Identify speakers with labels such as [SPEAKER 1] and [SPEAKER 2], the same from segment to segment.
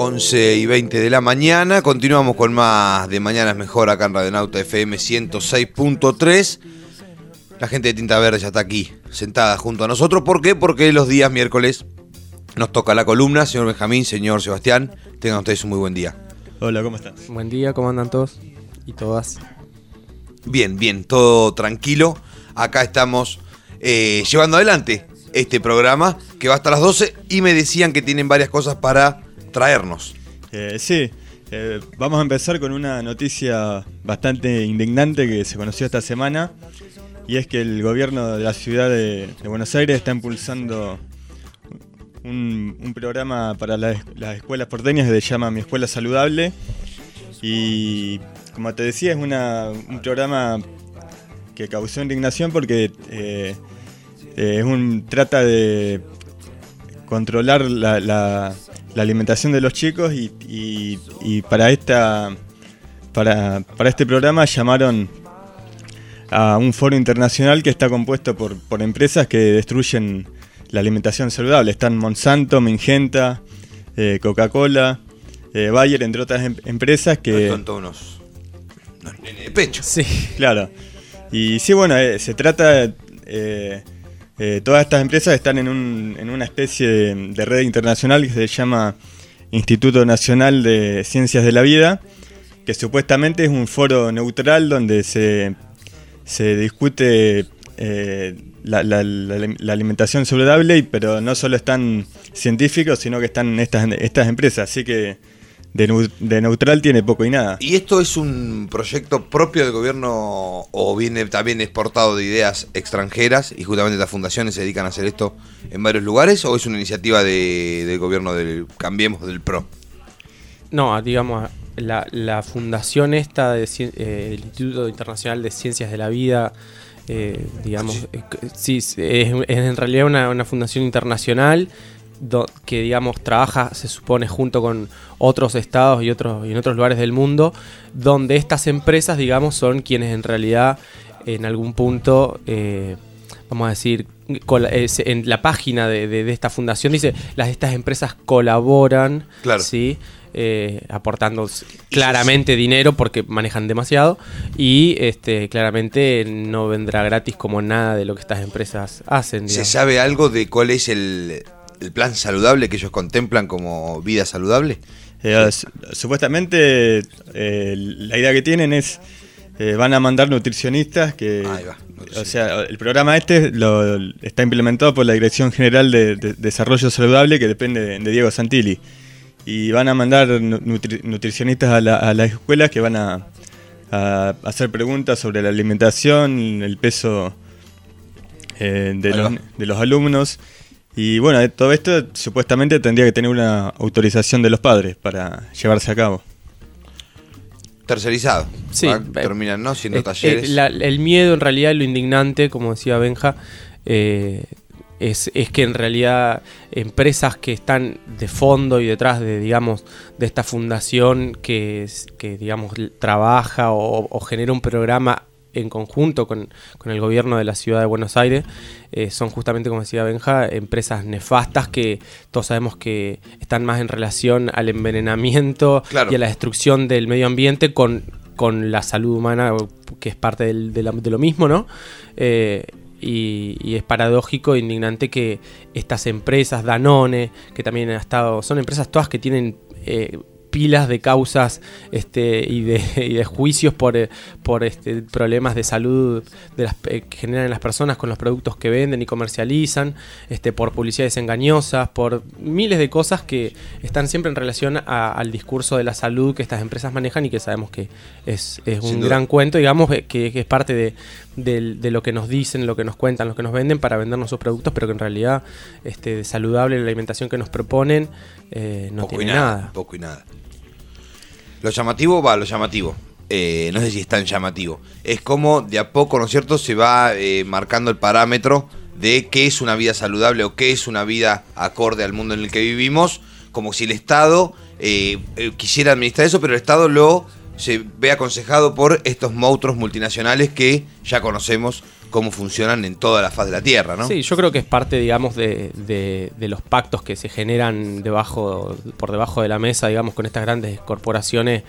[SPEAKER 1] 11 y 20 de la mañana. Continuamos con más de Mañana es Mejor acá en Radionauta FM 106.3. La gente de Tinta Verde ya está aquí, sentada junto a nosotros. ¿Por qué? Porque los días miércoles nos toca la columna. Señor Benjamín, señor Sebastián, tengan ustedes un muy buen día.
[SPEAKER 2] Hola, ¿cómo estás?
[SPEAKER 3] Buen día, ¿cómo andan todos y todas?
[SPEAKER 1] Bien, bien, todo tranquilo. Acá estamos eh, llevando adelante este programa que va hasta las 12 y me decían que tienen varias cosas para traernos.
[SPEAKER 2] Eh, sí, eh, vamos a empezar con una noticia bastante indignante que se conoció esta semana y es que el gobierno de la ciudad de, Buenos Aires está impulsando un, programa para las, escuelas porteñas que se llama Mi Escuela Saludable y como te decía es un programa que causó indignación porque eh, es un trata de controlar la la alimentación de los chicos y, para esta para, este programa llamaron a un foro internacional que está compuesto por, empresas que destruyen la alimentación saludable. Están Monsanto, Mingenta, eh, Coca-Cola, eh, Bayer, entre otras em, empresas que...
[SPEAKER 1] Son todos unos, de pecho.
[SPEAKER 2] Sí. Claro. Y sí, bueno, eh, se trata... Eh, todas estas empresas están en, una especie de, red internacional que se llama Instituto Nacional de Ciencias de la Vida, que supuestamente es un foro neutral donde se, discute eh, la, alimentación saludable, pero no solo están científicos, sino que están estas, estas empresas. Así que de, neutral tiene poco y nada.
[SPEAKER 1] ¿Y esto es un proyecto propio del gobierno o viene también exportado de ideas extranjeras y justamente las fundaciones se dedican a hacer esto en varios lugares o es una iniciativa del gobierno del Cambiemos del PRO?
[SPEAKER 3] No, digamos, la, fundación esta del eh, Instituto Internacional de Ciencias de la Vida, eh, digamos, sí, es, en realidad una, una fundación internacional que digamos trabaja, se supone, junto con otros estados y otros y en otros lugares del mundo, donde estas empresas, digamos, son quienes en realidad en algún punto, eh, vamos a decir, en la página de, esta fundación dice, las estas empresas colaboran, ¿sí? Eh, aportando claramente dinero porque manejan demasiado y este, claramente no vendrá gratis como nada de lo que estas empresas hacen.
[SPEAKER 1] ¿Se sabe algo de cuál es el, el plan saludable que ellos contemplan como vida saludable?
[SPEAKER 2] Eh, supuestamente eh, la idea que tienen es eh, van a mandar nutricionistas que o sea el programa este lo, está implementado por la Dirección General de, Desarrollo Saludable que depende de, Diego Santilli. Y van a mandar nutricionistas a, las escuelas que van a, hacer preguntas sobre la alimentación el peso de los, de los alumnos y bueno, todo esto supuestamente tendría que tener una autorización de los padres para llevarse a cabo.
[SPEAKER 1] Tercerizado.
[SPEAKER 3] Sí.
[SPEAKER 1] Terminan, ¿no? Siendo
[SPEAKER 3] eh,
[SPEAKER 1] talleres.
[SPEAKER 3] Eh, el miedo, en realidad, lo indignante, como decía Benja, eh, es, que en realidad empresas que están de fondo y detrás de, digamos, de esta fundación que, que digamos, trabaja o, o genera un programa en conjunto con, el gobierno de la ciudad de Buenos Aires, eh, son justamente, como decía Benja, empresas nefastas que todos sabemos que están más en relación al envenenamiento y a la destrucción del medio ambiente con, con la salud humana, que es parte del, de, lo mismo, ¿no? Eh, y, es paradójico e indignante que estas empresas, Danone, que también ha estado, son empresas todas que tienen eh, pilas de causas este, y, de, y de juicios por, eh, por este, problemas de salud de las, eh, que generan las personas con los productos que venden y comercializan, este, por publicidades engañosas, por miles de cosas que están siempre en relación al discurso de la salud que estas empresas manejan y que sabemos que es, un gran cuento, digamos, eh, que, es parte de, de, lo que nos dicen, lo que nos cuentan, lo que nos venden para vendernos sus productos, pero que en realidad este, saludable la alimentación que nos proponen no tiene nada.
[SPEAKER 1] Poco y nada. Lo llamativo va, lo llamativo. Eh, no sé si es tan llamativo. Es como de a poco, ¿no es cierto?, se va eh, marcando el parámetro de qué es una vida saludable o qué es una vida acorde al mundo en el que vivimos, como si el Estado eh, quisiera administrar eso, pero el Estado lo se ve aconsejado por estos monstruos multinacionales que ya conocemos cómo funcionan en toda la faz de la Tierra, ¿no?
[SPEAKER 3] Sí, yo creo que es parte, digamos, de, de- los pactos que se generan debajo, por debajo de la mesa, digamos, con estas grandes corporaciones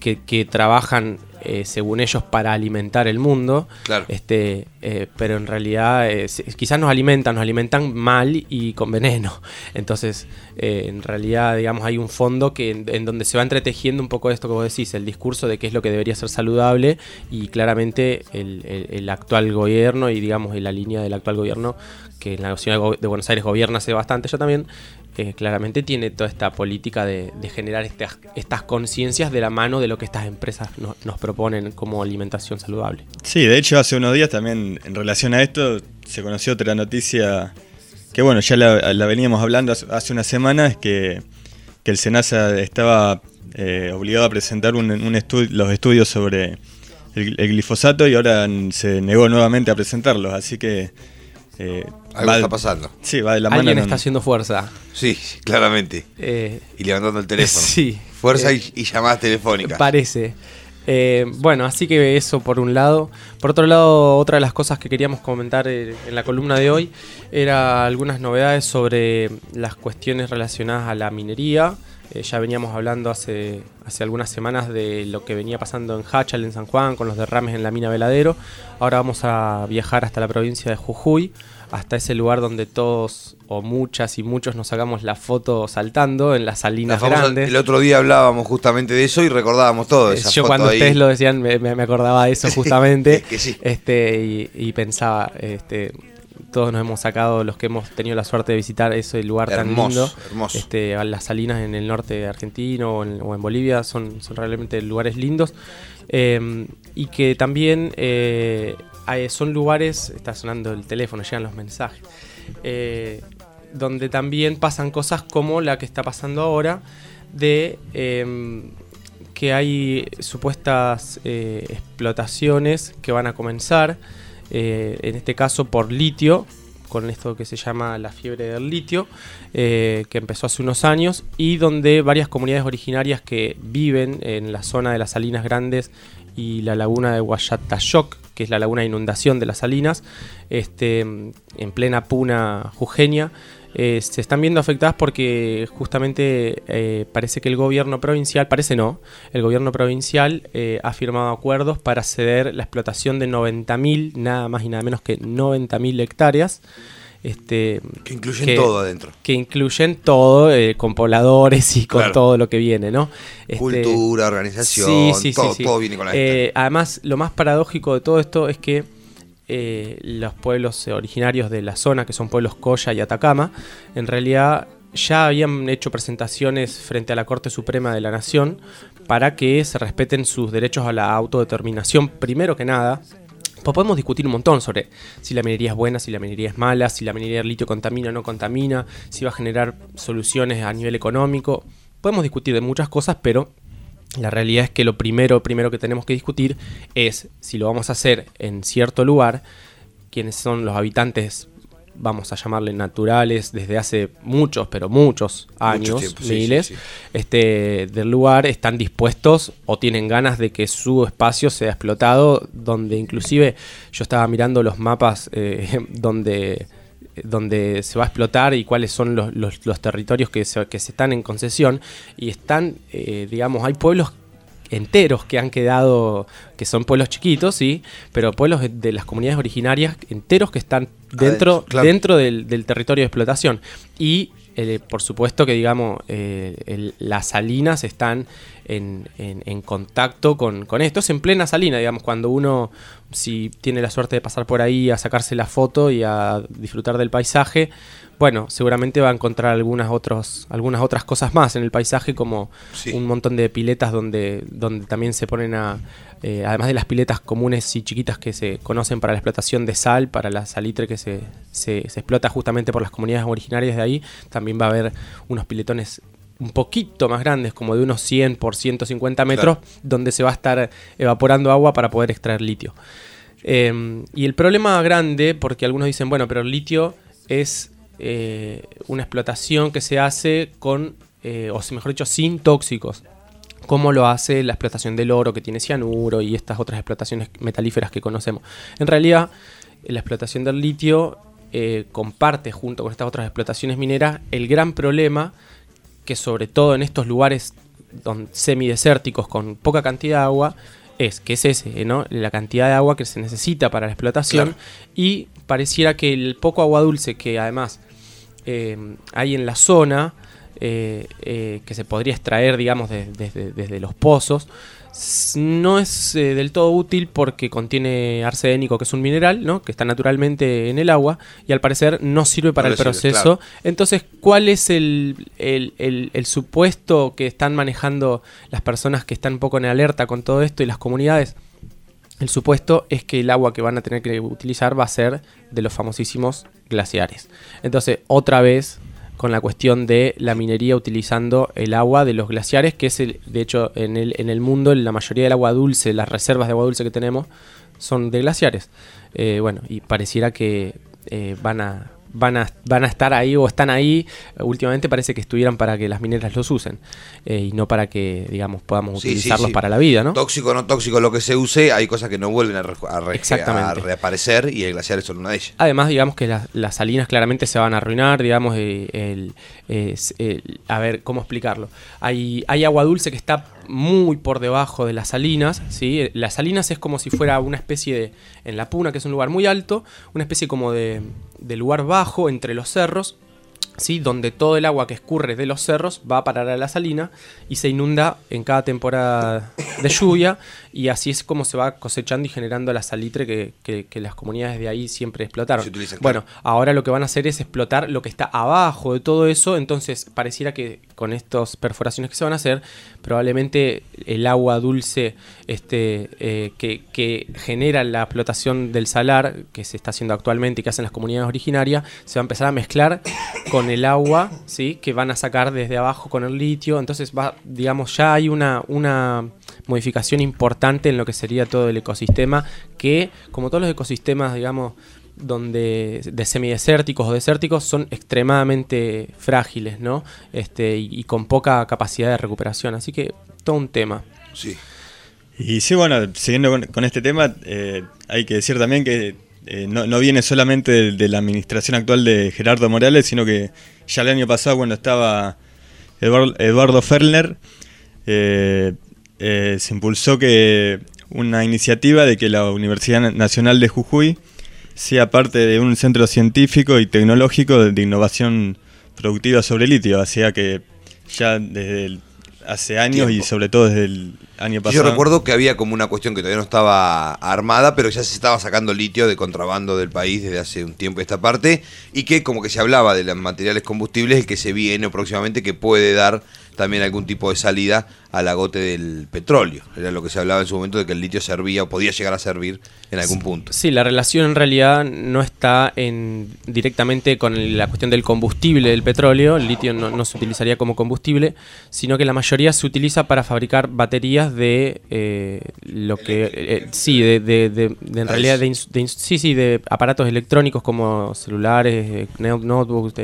[SPEAKER 3] que trabajan, eh, según ellos, para alimentar el mundo.
[SPEAKER 1] Claro.
[SPEAKER 3] Este, eh, pero en realidad eh, quizás nos alimentan, nos alimentan mal y con veneno. Entonces, en realidad, digamos, hay un fondo que en, en donde se va entretejiendo un poco esto que vos decís, el discurso de qué es lo que debería ser saludable y claramente el, el- el actual gobierno y, digamos, la línea del actual gobierno, que la ciudad de Buenos Aires gobierna hace bastante ya también, eh, claramente tiene toda esta política de, generar estas, conciencias de la mano de lo que estas empresas no- nos proponen como alimentación saludable.
[SPEAKER 2] Sí, de hecho hace unos días también en relación a esto se conoció otra noticia que bueno, ya la, veníamos hablando hace, hace una semana, es que, que el SENASA estaba eh, obligado a presentar un, un los estudios sobre el, glifosato y ahora se negó nuevamente a presentarlos, así que... eh,
[SPEAKER 1] Algo
[SPEAKER 2] va-
[SPEAKER 1] está pasando.
[SPEAKER 2] Sí, va de la mano.
[SPEAKER 3] Alguien está haciendo fuerza.
[SPEAKER 1] Sí, claramente.
[SPEAKER 3] Eh,
[SPEAKER 1] Y levantando el teléfono.
[SPEAKER 3] Sí.
[SPEAKER 1] Fuerza
[SPEAKER 3] Eh,
[SPEAKER 1] y, y llamadas telefónicas.
[SPEAKER 3] Parece. Eh, bueno, así que eso por un lado. Por otro lado, otra de las cosas que queríamos comentar en la columna de hoy era algunas novedades sobre las cuestiones relacionadas a la minería. Eh, ya veníamos hablando hace, hace algunas semanas de lo que venía pasando en Hachal, en San Juan, con los derrames en la mina Veladero. Ahora vamos a viajar hasta la provincia de Jujuy, hasta ese lugar donde todos o muchas y muchos nos sacamos la foto saltando en las
[SPEAKER 1] La
[SPEAKER 3] salinas grandes.
[SPEAKER 1] el otro día hablábamos justamente de eso y recordábamos todo. Esa
[SPEAKER 3] Yo
[SPEAKER 1] foto
[SPEAKER 3] cuando
[SPEAKER 1] ahí.
[SPEAKER 3] ustedes lo decían me, acordaba de eso justamente.
[SPEAKER 1] es que sí.
[SPEAKER 3] Este, y, y pensaba, este, todos nos hemos sacado, los que hemos tenido la suerte de visitar ese lugar tan lindo.
[SPEAKER 1] hermoso.
[SPEAKER 3] Este, las salinas en el norte argentino o en, o en Bolivia son, son realmente lugares lindos. Eh, y que también eh, hay- son lugares, está sonando el teléfono, llegan los mensajes. eh, donde también pasan cosas como la que está pasando ahora de em, que hay supuestas eh, explotaciones que van a comenzar, eh, en este caso por litio, con esto que se llama la fiebre del litio, eh, que empezó hace unos años, y donde varias comunidades originarias que viven en la zona de las Salinas Grandes y la laguna de Guayatayoc, que es la laguna de inundación de las salinas, este, en plena puna jujeña, eh, se están viendo afectadas porque justamente eh, parece que el gobierno provincial, parece no, el gobierno provincial eh, ha firmado acuerdos para ceder la explotación de 90.000, nada más y nada menos que 90.000 hectáreas. Este,
[SPEAKER 1] Que incluyen
[SPEAKER 3] que-
[SPEAKER 1] todo adentro.
[SPEAKER 3] que incluyen todo, eh, con pobladores y con
[SPEAKER 1] Claro.
[SPEAKER 3] todo lo que viene, ¿no? Este,
[SPEAKER 1] Cultura, organización, todo, todo viene con la
[SPEAKER 3] Eh, Además, lo más paradójico de todo esto es que eh, los pueblos originarios de la zona, que son pueblos Coya y Atacama, en realidad ya habían hecho presentaciones frente a la Corte Suprema de la Nación para que se respeten sus derechos a la autodeterminación, primero que nada. Pues podemos discutir un montón sobre si la minería es buena, si la minería es mala, si la minería del litio contamina o no contamina, si va a generar soluciones a nivel económico. Podemos discutir de muchas cosas, pero la realidad es que lo primero, primero que tenemos que discutir es si lo vamos a hacer en cierto lugar, quiénes son los habitantes, vamos a llamarle naturales, desde hace muchos, pero muchos años,
[SPEAKER 1] tiempo, sí,
[SPEAKER 3] miles,
[SPEAKER 1] sí, sí.
[SPEAKER 3] Este, del lugar, están dispuestos o tienen ganas de que su espacio sea explotado, donde inclusive yo estaba mirando los mapas eh, donde donde se va a explotar y cuáles son los, los- los territorios que se, que se están en concesión y están, eh, digamos, hay pueblos enteros que han quedado, que son pueblos chiquitos, sí, pero pueblos de- las comunidades originarias enteros que están dentro,
[SPEAKER 1] claro.
[SPEAKER 3] dentro del, del territorio de explotación. Y eh, por supuesto que, digamos, eh, el- las salinas están en, en- en contacto con, con esto. Es en plena salina, digamos, cuando uno, si tiene la suerte de pasar por ahí a sacarse la foto y a disfrutar del paisaje, bueno, seguramente va a encontrar algunas, otros, algunas otras cosas más en el paisaje, como
[SPEAKER 1] Sí.
[SPEAKER 3] un montón de piletas donde, donde también se ponen a, eh, además de las piletas comunes y chiquitas que se conocen para la explotación de sal, para la salitre que se, se- se explota justamente por las comunidades originarias de ahí, también va a haber unos piletones un poquito más grandes, como de unos 100 por 150 metros, donde se va a estar evaporando agua para poder extraer litio. Eh, y el problema grande, porque algunos dicen, bueno, pero el litio es eh, una explotación que se hace con, eh, o mejor dicho, sin tóxicos. como lo hace la explotación del oro que tiene cianuro y estas otras explotaciones metalíferas que conocemos. En realidad, la explotación del litio eh, comparte junto con estas otras explotaciones mineras el gran problema que sobre todo en estos lugares semidesérticos con poca cantidad de agua es que es ese, ¿no? La cantidad de agua que se necesita para la explotación y pareciera que el poco agua dulce que además eh, hay en la zona eh, eh, que se podría extraer, digamos, desde los pozos, no es eh, del todo útil porque contiene arsénico, que es un mineral, ¿no? que está naturalmente en el agua, y al parecer no sirve para el proceso. Entonces, ¿cuál es el, el, supuesto que están manejando las personas que están un poco en alerta con todo esto y las comunidades? El supuesto es que el agua que van a tener que utilizar va a ser de los famosísimos glaciares. Entonces, otra vez con la cuestión de la minería utilizando el agua de los glaciares, que es el, de hecho en el, en el mundo la mayoría del agua dulce, las reservas de agua dulce que tenemos son de glaciares. Eh, bueno, y pareciera que eh, van a van a, van a estar ahí o están ahí. Últimamente parece que estuvieran para que las mineras los usen eh, y no para que, digamos, podamos utilizarlos para la vida, ¿no?
[SPEAKER 1] Tóxico no tóxico, lo que se use, hay cosas que no vuelven a, reaparecer y el glaciar es una de ellas.
[SPEAKER 3] Además, digamos que las, salinas claramente se van a arruinar, digamos, el, a ver, ¿cómo explicarlo? Hay, hay agua dulce que está muy por debajo de las salinas, ¿sí? Las salinas es como si fuera una especie de, en La Puna, que es un lugar muy alto, una especie como de, de lugar bajo entre los cerros, ¿sí? donde todo el agua que escurre de los cerros va a parar a la salina y se inunda en cada temporada de lluvia y así es como se va cosechando y generando la salitre que, las comunidades de ahí siempre explotaron. bueno, ahora lo que van a hacer es explotar lo que está abajo de todo eso, entonces pareciera que con estas perforaciones que se van a hacer, probablemente el agua dulce este, eh, que, genera la explotación del salar, que se está haciendo actualmente y que hacen las comunidades originarias, se va a empezar a mezclar con el agua ¿sí? que van a sacar desde abajo con el litio. Entonces, va, digamos, ya hay una, una modificación importante en lo que sería todo el ecosistema, que como todos los ecosistemas, digamos, donde de semidesérticos o desérticos son extremadamente frágiles, ¿no? Este, y, con poca capacidad de recuperación. Así que todo un tema.
[SPEAKER 1] Sí.
[SPEAKER 2] Y sí, bueno, siguiendo con, este tema, eh, hay que decir también que eh, no, viene solamente de, la administración actual de Gerardo Morales, sino que ya el año pasado cuando estaba Eduardo, Eduardo Ferner, eh, se impulsó que una iniciativa de que la Universidad Nacional de Jujuy sea parte de un centro científico y tecnológico de innovación productiva sobre litio. Hacía que ya desde hace años y sobre todo desde el año pasado.
[SPEAKER 1] Yo recuerdo que había como una cuestión que todavía no estaba armada, pero ya se estaba sacando litio de contrabando del país desde hace un tiempo esta parte y que como que se hablaba de los materiales combustibles el que se viene próximamente que puede dar también algún tipo de salida al agote del petróleo. Era lo que se hablaba en su momento de que el litio servía o podía llegar a servir en algún punto.
[SPEAKER 3] Sí, la relación en realidad no está en, directamente con la cuestión del combustible del petróleo. El litio no, se utilizaría como combustible, sino que la mayoría se utiliza para fabricar baterías de eh, lo que... Eh, sí, de, de, en realidad de, sí, sí, de aparatos electrónicos como celulares, eh, notebooks,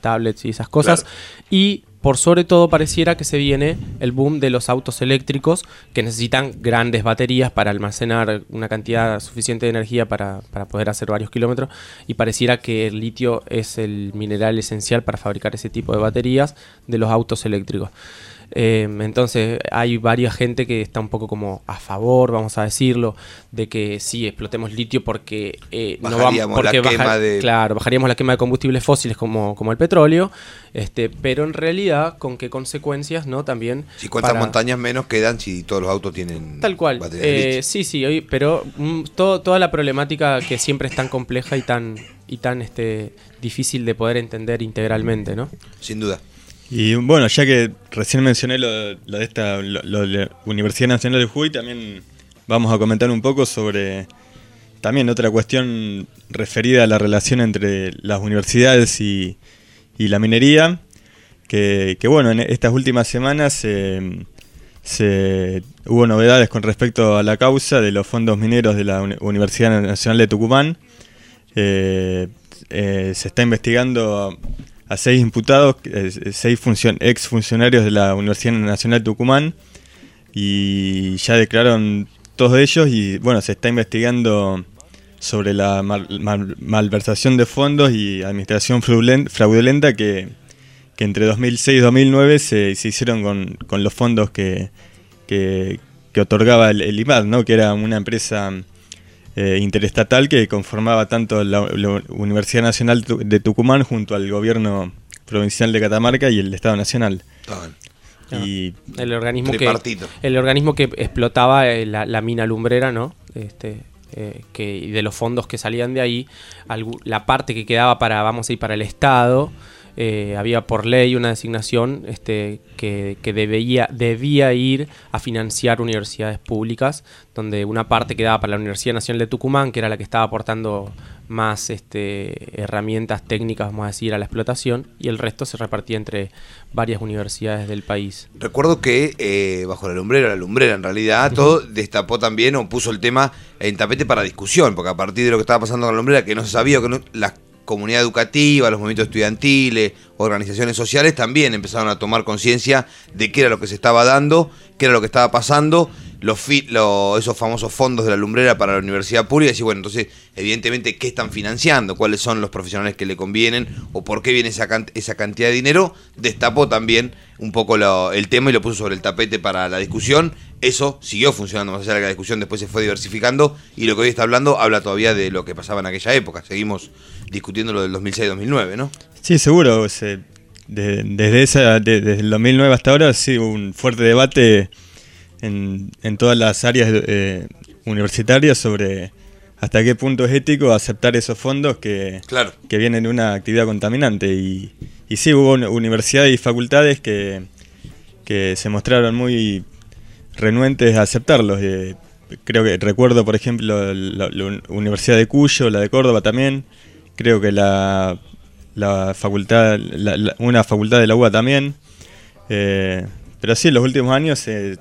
[SPEAKER 3] tablets y esas cosas. Y por sobre todo pareciera que se viene el boom de los autos eléctricos que necesitan grandes baterías para almacenar una cantidad suficiente de energía para, poder hacer varios kilómetros y pareciera que el litio es el mineral esencial para fabricar ese tipo de baterías de los autos eléctricos. Em, entonces hay varias gente que está un poco como a favor, vamos a decirlo, de que sí explotemos litio porque
[SPEAKER 1] eh, no vamos porque la quema de...
[SPEAKER 3] claro bajaríamos la quema de combustibles fósiles como, como el petróleo, este, pero en realidad con qué consecuencias, no también.
[SPEAKER 1] Si cuántas montañas menos quedan si todos los autos tienen
[SPEAKER 3] tal cual. Eh, sí sí, pero mm, toda la problemática que siempre es tan compleja y tan y tan este difícil de poder entender integralmente, ¿no?
[SPEAKER 1] Sin duda.
[SPEAKER 2] Y bueno, ya que recién mencioné lo, de esta la Universidad Nacional de Jujuy, también vamos a comentar un poco sobre también otra cuestión referida a la relación entre las universidades y, la minería, que, bueno, en estas últimas semanas se, hubo novedades con respecto a la causa de los fondos mineros de la Universidad Nacional de Tucumán. Eh, eh, se está investigando a seis imputados, eh, seis ex funcionarios de la Universidad Nacional de Tucumán, y ya declararon todos ellos y bueno, se está investigando sobre la malversación de fondos y administración fraudulenta que, entre 2006 y 2009 se, se hicieron con, los fondos que, que, otorgaba el, el, IMAD, ¿no? que era una empresa eh, interestatal que conformaba tanto la, Universidad Nacional de Tucumán junto al gobierno provincial de Catamarca y el Estado Nacional.
[SPEAKER 3] Y el organismo que el organismo que explotaba eh, la, mina lumbrera, ¿no? Este, eh, que y de los fondos que salían de ahí, la parte que quedaba para vamos a ir para el Estado eh, había por ley una designación este, que, debía, debía ir a financiar universidades públicas, donde una parte quedaba para la Universidad Nacional de Tucumán, que era la que estaba aportando más este, herramientas técnicas, vamos a decir, a la explotación, y el resto se repartía entre varias universidades del país.
[SPEAKER 1] Recuerdo que eh, bajo la lumbrera, la lumbrera en realidad, todo destapó también o puso el tema en tapete para discusión, porque a partir de lo que estaba pasando con la lumbrera, que no se sabía, que no, las comunidad educativa, los movimientos estudiantiles, organizaciones sociales también empezaron a tomar conciencia de qué era lo que se estaba dando, qué era lo que estaba pasando, los, esos famosos fondos de la lumbrera para la universidad pública, y bueno, entonces, evidentemente, ¿qué están financiando? ¿Cuáles son los profesionales que le convienen? ¿O por qué viene esa, esa cantidad de dinero? Destapó también un poco el tema y lo puso sobre el tapete para la discusión. Eso siguió funcionando más allá de que la discusión después se fue diversificando y lo que hoy está hablando habla todavía de lo que pasaba en aquella época. Seguimos discutiendo lo del 2006-2009, ¿no?
[SPEAKER 2] Sí, seguro. desde, esa, desde el 2009 hasta ahora sí un fuerte debate en, todas las áreas eh, universitarias sobre hasta qué punto es ético aceptar esos fondos que, que vienen de una actividad contaminante. Y, y sí, hubo universidades y facultades que, que se mostraron muy renuentes a aceptarlos. Eh, creo que recuerdo, por ejemplo, la, Universidad de Cuyo, la de Córdoba también. Creo que la, la facultad, una facultad de la UBA también. Eh, pero sí, en los últimos años se,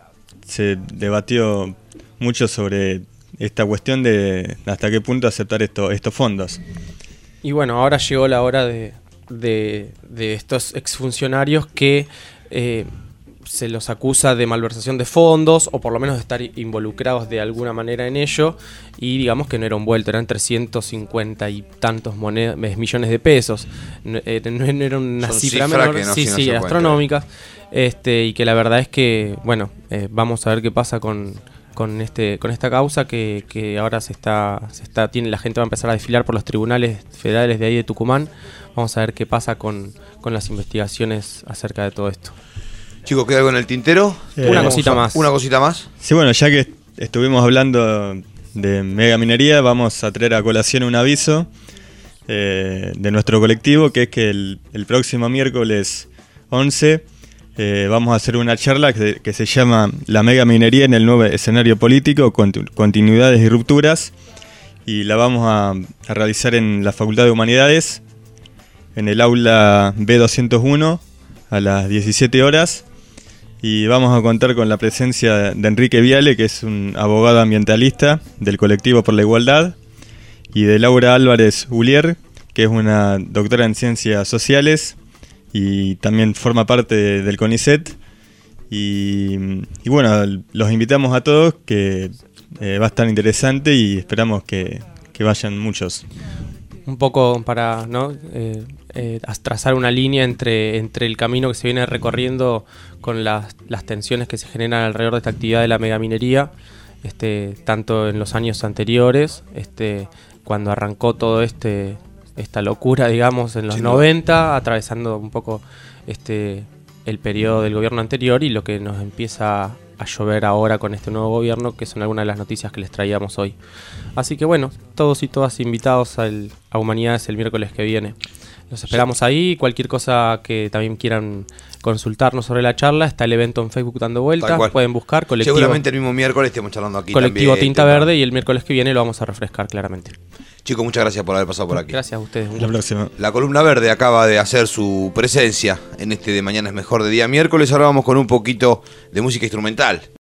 [SPEAKER 2] debatió mucho sobre esta cuestión de hasta qué punto aceptar esto, estos fondos.
[SPEAKER 3] Y bueno, ahora llegó la hora de estos exfuncionarios que eh, se los acusa de malversación de fondos o por lo menos de estar involucrados de alguna manera en ello y digamos que no era un vuelto, eran 350 y tantos monedas, millones de pesos, no, eh, era una cifra menor, sí, sí, astronómica, este, y que la verdad es que, bueno, eh, vamos a ver qué pasa con, con este con esta causa que, que, ahora se está se está tiene la gente va a empezar a desfilar por los tribunales federales de ahí de Tucumán. Vamos a ver qué pasa con, con las investigaciones acerca de todo esto
[SPEAKER 1] Chicos, ¿queda algo en el tintero?
[SPEAKER 3] una cosita más.
[SPEAKER 1] Una cosita más.
[SPEAKER 2] Sí, bueno, ya que estuvimos hablando de mega minería, vamos a traer a colación un aviso eh, de nuestro colectivo, que es que el, próximo miércoles 11 eh, vamos a hacer una charla que, se llama La mega minería en el nuevo escenario político, continuidades y rupturas, y la vamos a, a realizar en la Facultad de Humanidades, en el aula B201 a las 17 horas y vamos a contar con la presencia de Enrique Viale, que es un abogado ambientalista del colectivo por la igualdad, y de Laura Álvarez Ulier, que es una doctora en ciencias sociales y también forma parte del CONICET. Y, bueno, los invitamos a todos, que eh, va a estar interesante y esperamos que, vayan muchos.
[SPEAKER 3] Un poco para ¿no? Eh, eh, trazar una línea entre, entre el camino que se viene recorriendo con las, las, tensiones que se generan alrededor de esta actividad de la megaminería, este, tanto en los años anteriores, este, cuando arrancó todo este esta locura, digamos, en los 90, atravesando un poco este el periodo del gobierno anterior y lo que nos empieza a llover ahora con este nuevo gobierno, que son algunas de las noticias que les traíamos hoy. Así que bueno, todos y todas invitados al, a Humanidades el miércoles que viene. Los esperamos ahí. Cualquier cosa que también quieran consultarnos sobre la charla, está el evento en Facebook dando vueltas. Pueden buscar
[SPEAKER 1] colectivo. Seguramente el mismo miércoles estemos charlando aquí.
[SPEAKER 3] Colectivo Tinta Verde y el miércoles que viene lo vamos a refrescar claramente.
[SPEAKER 1] Chicos, muchas gracias por haber pasado por aquí.
[SPEAKER 3] Gracias a ustedes.
[SPEAKER 2] La próxima.
[SPEAKER 1] La columna verde acaba de hacer su presencia en este de Mañana es Mejor de día miércoles. Ahora vamos con un poquito de música instrumental.